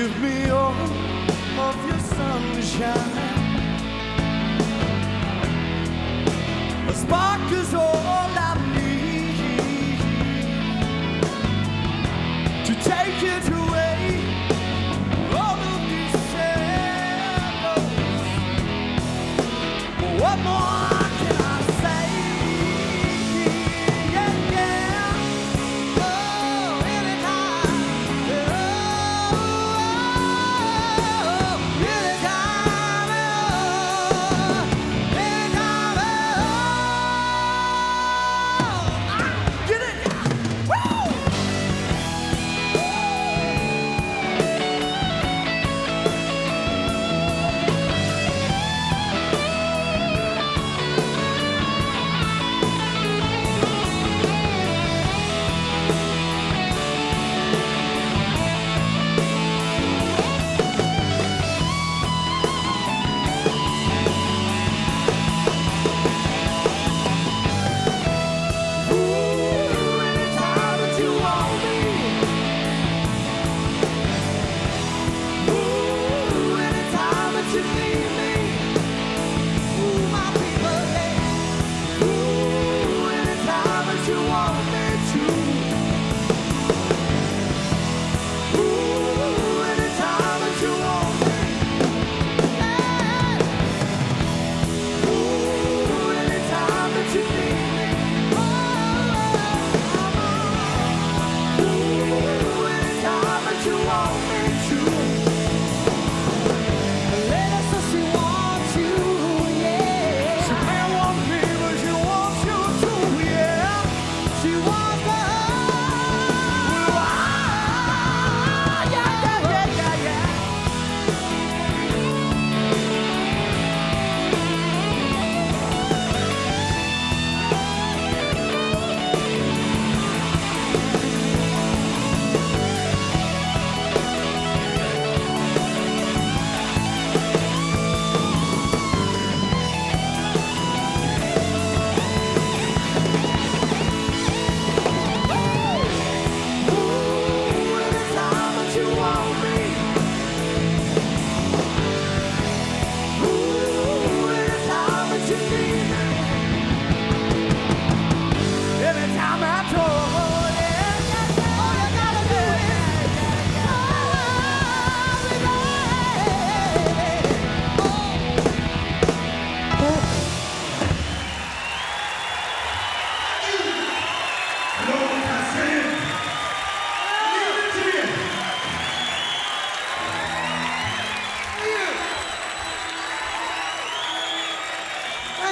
give me all of your sunshine. A spark is all I need to take it away. All of these shadows. What more. you want.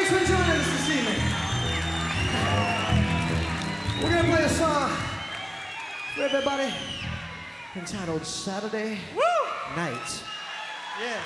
thanks for joining us this evening. We're going to play a song for everybody entitled Saturday Woo! Night. Yes.